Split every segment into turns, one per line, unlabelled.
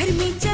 गर्मी जवानी की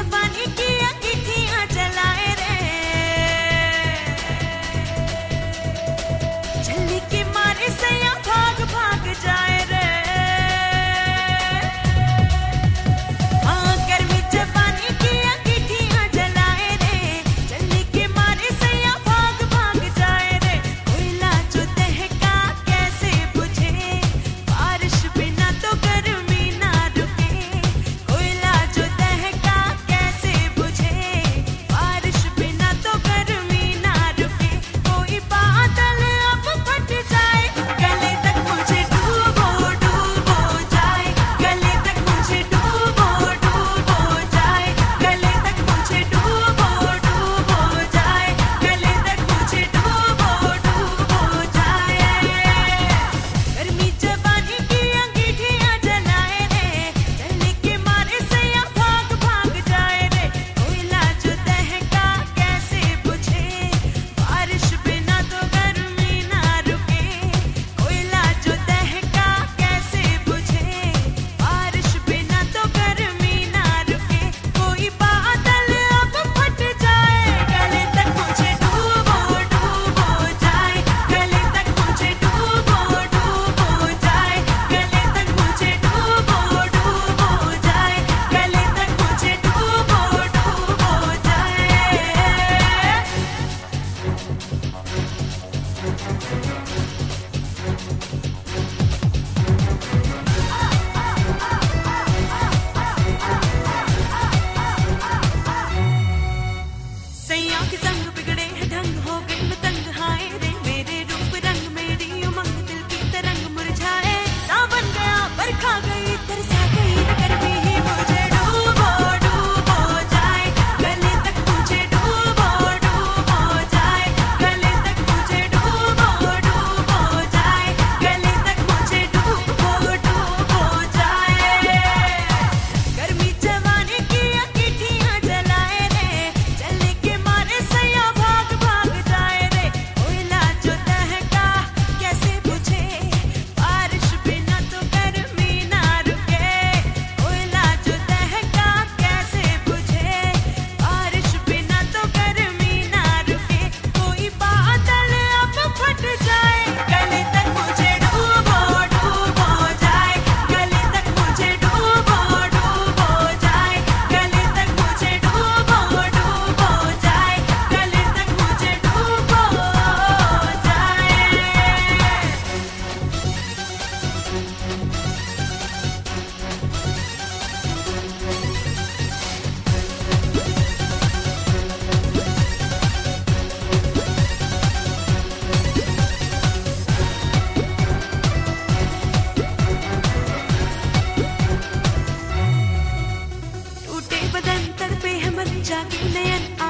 Jackie Man.